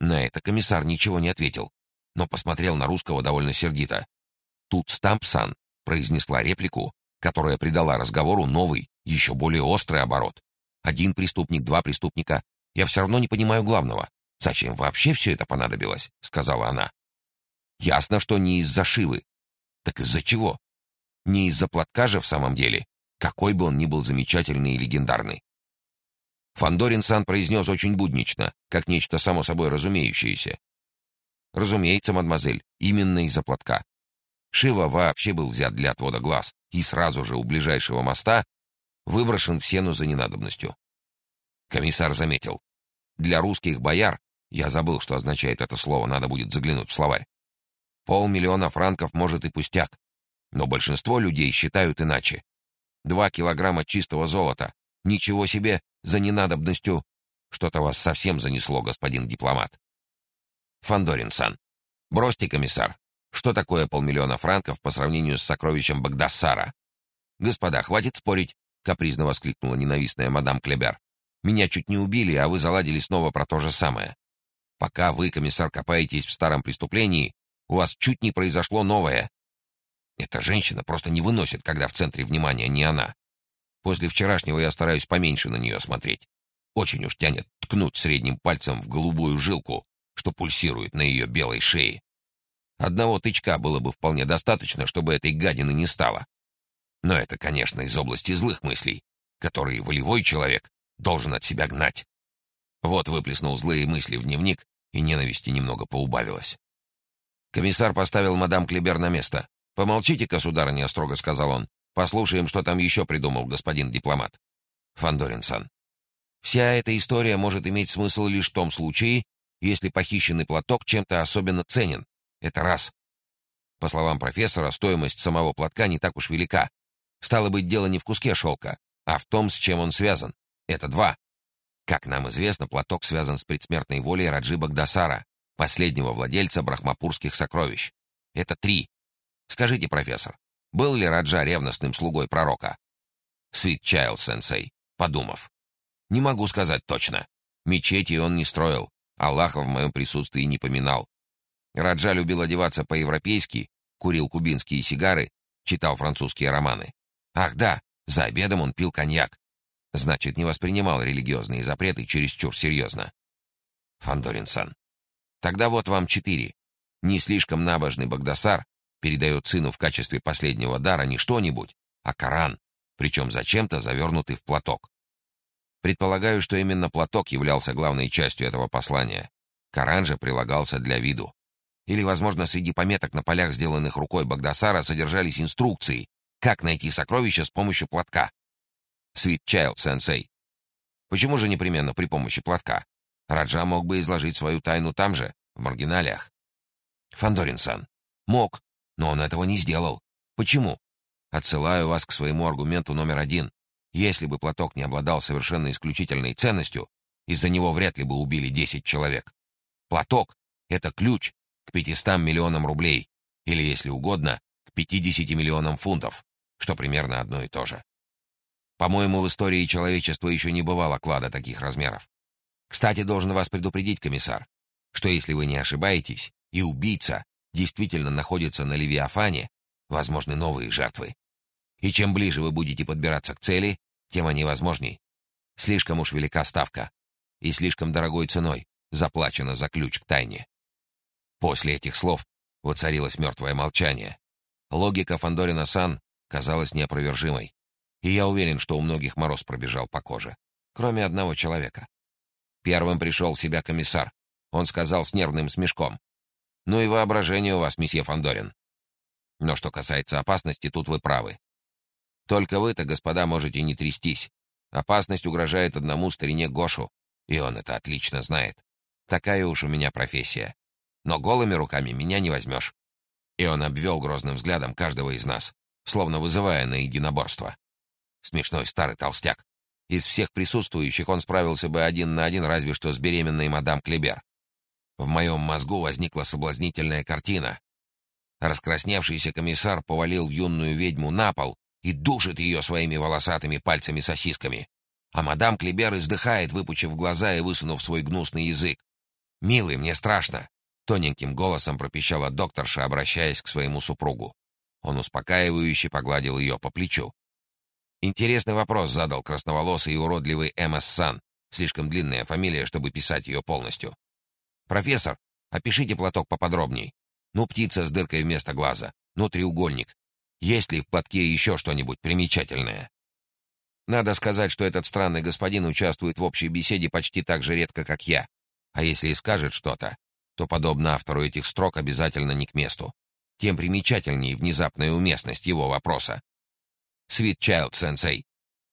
На это комиссар ничего не ответил, но посмотрел на русского довольно сердито. Тут Стампсан произнесла реплику, которая придала разговору новый, еще более острый оборот. Один преступник, два преступника. Я все равно не понимаю главного. Зачем вообще все это понадобилось? Сказала она. Ясно, что не из-за Шивы. Так из-за чего? Не из-за платка же в самом деле, какой бы он ни был замечательный и легендарный. Фандорин Сан произнес очень буднично, как нечто само собой разумеющееся. Разумеется, мадемуазель, именно из-за платка. Шива вообще был взят для отвода глаз и сразу же у ближайшего моста выброшен в сену за ненадобностью. Комиссар заметил. Для русских бояр, я забыл, что означает это слово, надо будет заглянуть в словарь, полмиллиона франков может и пустяк, но большинство людей считают иначе. Два килограмма чистого золота. Ничего себе за ненадобностью. Что-то вас совсем занесло, господин дипломат. Фандорин-сан. Бросьте, комиссар. Что такое полмиллиона франков по сравнению с сокровищем Багдассара? Господа, хватит спорить, капризно воскликнула ненавистная мадам Клебер. Меня чуть не убили, а вы заладили снова про то же самое. Пока вы, комиссар, копаетесь в старом преступлении, у вас чуть не произошло новое. Эта женщина просто не выносит, когда в центре внимания не она. После вчерашнего я стараюсь поменьше на нее смотреть. Очень уж тянет ткнуть средним пальцем в голубую жилку, что пульсирует на ее белой шее. Одного тычка было бы вполне достаточно, чтобы этой гадины не стало. Но это, конечно, из области злых мыслей, которые волевой человек должен от себя гнать. Вот выплеснул злые мысли в дневник, и ненависти немного поубавилось. Комиссар поставил мадам Клебер на место. «Помолчите-ка, сударыня», — строго сказал он. «Послушаем, что там еще придумал господин дипломат». Фандорин-сан. Вся эта история может иметь смысл лишь в том случае, если похищенный платок чем-то особенно ценен. Это раз. По словам профессора, стоимость самого платка не так уж велика. Стало быть, дело не в куске шелка, а в том, с чем он связан. Это два. Как нам известно, платок связан с предсмертной волей Раджи Багдасара, последнего владельца брахмапурских сокровищ. Это три. Скажите, профессор, был ли Раджа ревностным слугой пророка? Свит чаял сенсей, подумав. Не могу сказать точно. Мечети он не строил, Аллаха в моем присутствии не поминал. Раджа любил одеваться по-европейски, курил кубинские сигары, читал французские романы. Ах да, за обедом он пил коньяк. Значит, не воспринимал религиозные запреты чересчур серьезно. Фандорин-сан, Тогда вот вам четыре. Не слишком набожный Багдасар передает сыну в качестве последнего дара не что-нибудь, а Коран, причем зачем-то завернутый в платок. Предполагаю, что именно платок являлся главной частью этого послания. Коран же прилагался для виду. Или, возможно, среди пометок на полях, сделанных рукой Багдасара, содержались инструкции, как найти сокровища с помощью платка. Sweet Child, сенсей. Почему же непременно при помощи платка? Раджа мог бы изложить свою тайну там же, в маргиналиях. Фандорин-сан. Мог, но он этого не сделал. Почему? Отсылаю вас к своему аргументу номер один. Если бы платок не обладал совершенно исключительной ценностью, из-за него вряд ли бы убили 10 человек. Платок — это ключ к 500 миллионам рублей, или, если угодно, к 50 миллионам фунтов, что примерно одно и то же. По-моему, в истории человечества еще не бывало клада таких размеров. Кстати, должен вас предупредить, комиссар, что если вы не ошибаетесь, и убийца действительно находится на Левиафане, возможны новые жертвы. И чем ближе вы будете подбираться к цели, тем они возможней. Слишком уж велика ставка, и слишком дорогой ценой заплачено за ключ к тайне. После этих слов воцарилось мертвое молчание. Логика Фандорина Сан казалась неопровержимой, и я уверен, что у многих мороз пробежал по коже, кроме одного человека. Первым пришел в себя комиссар. Он сказал с нервным смешком. «Ну и воображение у вас, месье Фандорин. Но что касается опасности, тут вы правы. Только вы-то, господа, можете не трястись. Опасность угрожает одному старине Гошу, и он это отлично знает. Такая уж у меня профессия. Но голыми руками меня не возьмешь». И он обвел грозным взглядом каждого из нас, словно вызывая на единоборство. Смешной старый толстяк. Из всех присутствующих он справился бы один на один разве что с беременной мадам Клебер. В моем мозгу возникла соблазнительная картина. Раскрасневшийся комиссар повалил юную ведьму на пол и душит ее своими волосатыми пальцами-сосисками. А мадам Клебер издыхает, выпучив глаза и высунув свой гнусный язык. «Милый, мне страшно!» — тоненьким голосом пропищала докторша, обращаясь к своему супругу. Он успокаивающе погладил ее по плечу. Интересный вопрос задал красноволосый и уродливый Эмма Сан. Слишком длинная фамилия, чтобы писать ее полностью. «Профессор, опишите платок поподробней. Ну, птица с дыркой вместо глаза. Ну, треугольник. Есть ли в платке еще что-нибудь примечательное?» Надо сказать, что этот странный господин участвует в общей беседе почти так же редко, как я. А если и скажет что-то, то, подобно автору этих строк, обязательно не к месту. Тем примечательнее внезапная уместность его вопроса. Sweet Child Sensei.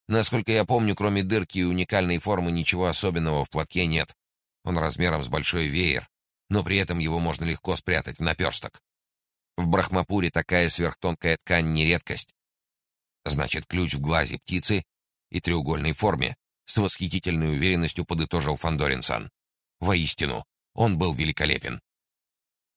Насколько я помню, кроме дырки и уникальной формы ничего особенного в платке нет. Он размером с большой веер, но при этом его можно легко спрятать в наперсток. В Брахмапуре такая сверхтонкая ткань не редкость. Значит, ключ в глазе птицы и треугольной форме, с восхитительной уверенностью подытожил Фандоринсан. Воистину, он был великолепен.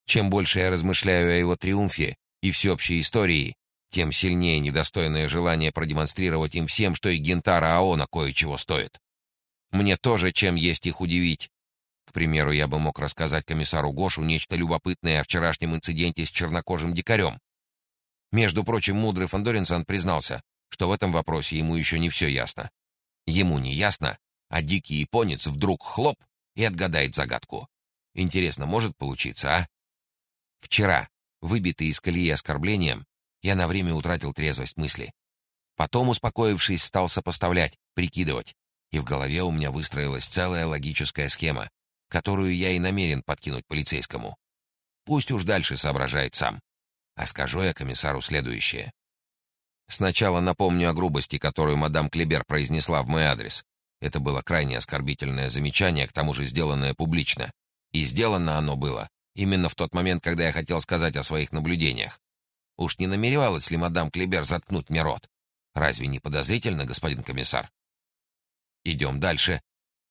Чем больше я размышляю о его триумфе и всеобщей истории, тем сильнее недостойное желание продемонстрировать им всем, что и Гентара Аона кое-чего стоит. Мне тоже чем есть их удивить. К примеру, я бы мог рассказать комиссару Гошу нечто любопытное о вчерашнем инциденте с чернокожим дикарем. Между прочим, мудрый Фандоринсон признался, что в этом вопросе ему еще не все ясно. Ему не ясно, а дикий японец вдруг хлоп и отгадает загадку. Интересно, может получиться, а? Вчера, выбитый из колеи оскорблением, я на время утратил трезвость мысли. Потом, успокоившись, стал сопоставлять, прикидывать, и в голове у меня выстроилась целая логическая схема, которую я и намерен подкинуть полицейскому. Пусть уж дальше соображает сам. А скажу я комиссару следующее. Сначала напомню о грубости, которую мадам Клебер произнесла в мой адрес. Это было крайне оскорбительное замечание, к тому же сделанное публично. И сделано оно было именно в тот момент, когда я хотел сказать о своих наблюдениях. Уж не намеревалась ли мадам Клебер заткнуть мне рот? Разве не подозрительно, господин комиссар? Идем дальше.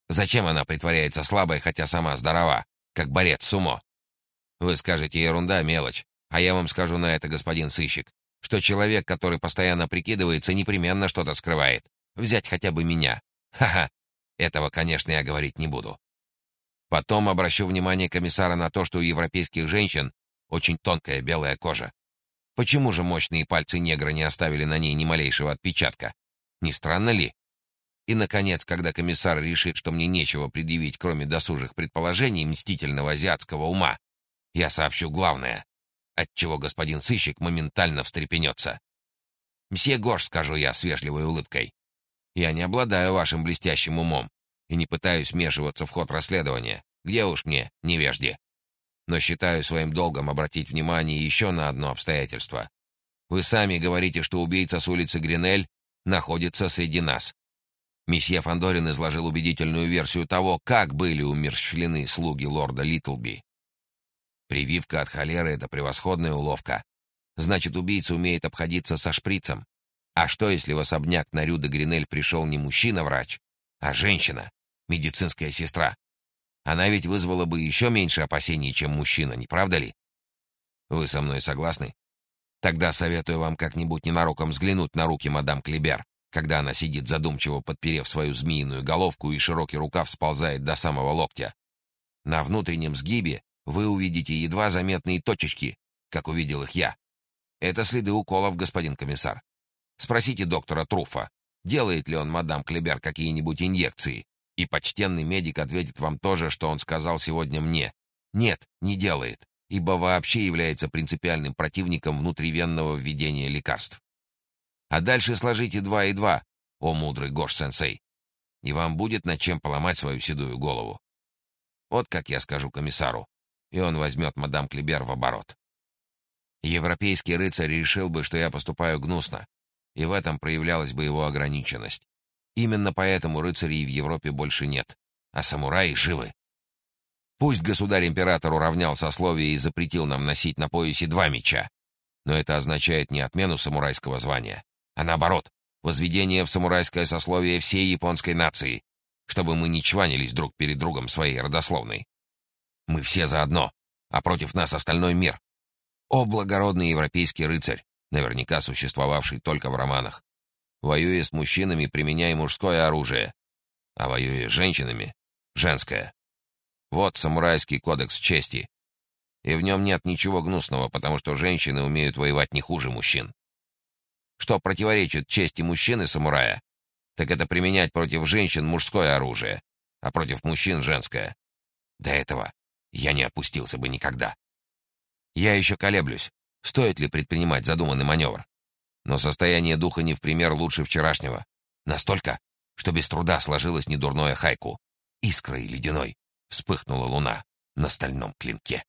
Зачем она притворяется слабой, хотя сама здорова, как борец с умо? Вы скажете, ерунда, мелочь. А я вам скажу на это, господин сыщик, что человек, который постоянно прикидывается, непременно что-то скрывает. Взять хотя бы меня. Ха-ха. Этого, конечно, я говорить не буду. Потом обращу внимание комиссара на то, что у европейских женщин очень тонкая белая кожа. Почему же мощные пальцы негра не оставили на ней ни малейшего отпечатка? Не странно ли? И, наконец, когда комиссар решит, что мне нечего предъявить, кроме досужих предположений мстительного азиатского ума, я сообщу главное, отчего господин сыщик моментально встрепенется. «Мсье Гош», — скажу я с вежливой улыбкой, — «я не обладаю вашим блестящим умом и не пытаюсь вмешиваться в ход расследования. Где уж мне, невежде? Но считаю своим долгом обратить внимание еще на одно обстоятельство. Вы сами говорите, что убийца с улицы Гринель находится среди нас. Месье Фандорин изложил убедительную версию того, как были умерщвлены слуги лорда Литлби. Прививка от холеры — это превосходная уловка. Значит, убийца умеет обходиться со шприцем. А что, если в особняк на Рю де Гринель пришел не мужчина-врач, а женщина? медицинская сестра. Она ведь вызвала бы еще меньше опасений, чем мужчина, не правда ли? Вы со мной согласны? Тогда советую вам как-нибудь ненароком взглянуть на руки мадам Клебер, когда она сидит задумчиво, подперев свою змеиную головку и широкий рукав сползает до самого локтя. На внутреннем сгибе вы увидите едва заметные точечки, как увидел их я. Это следы уколов, господин комиссар. Спросите доктора Труфа, делает ли он мадам Клебер какие-нибудь инъекции, и почтенный медик ответит вам то же, что он сказал сегодня мне. Нет, не делает, ибо вообще является принципиальным противником внутривенного введения лекарств. А дальше сложите два и два, о мудрый Гош-сенсей, и вам будет над чем поломать свою седую голову. Вот как я скажу комиссару, и он возьмет мадам Клибер в оборот. Европейский рыцарь решил бы, что я поступаю гнусно, и в этом проявлялась бы его ограниченность. Именно поэтому рыцарей в Европе больше нет, а самураи живы. Пусть государь-император уравнял сословие и запретил нам носить на поясе два меча, но это означает не отмену самурайского звания, а наоборот, возведение в самурайское сословие всей японской нации, чтобы мы не чванились друг перед другом своей родословной. Мы все заодно, а против нас остальной мир. О, благородный европейский рыцарь, наверняка существовавший только в романах. Воюя с мужчинами, применяй мужское оружие, а воюя с женщинами — женское. Вот самурайский кодекс чести. И в нем нет ничего гнусного, потому что женщины умеют воевать не хуже мужчин. Что противоречит чести мужчины-самурая, так это применять против женщин мужское оружие, а против мужчин женское. До этого я не опустился бы никогда. Я еще колеблюсь, стоит ли предпринимать задуманный маневр. Но состояние духа не в пример лучше вчерашнего. Настолько, что без труда сложилось недурное хайку. Искрой ледяной вспыхнула луна на стальном клинке.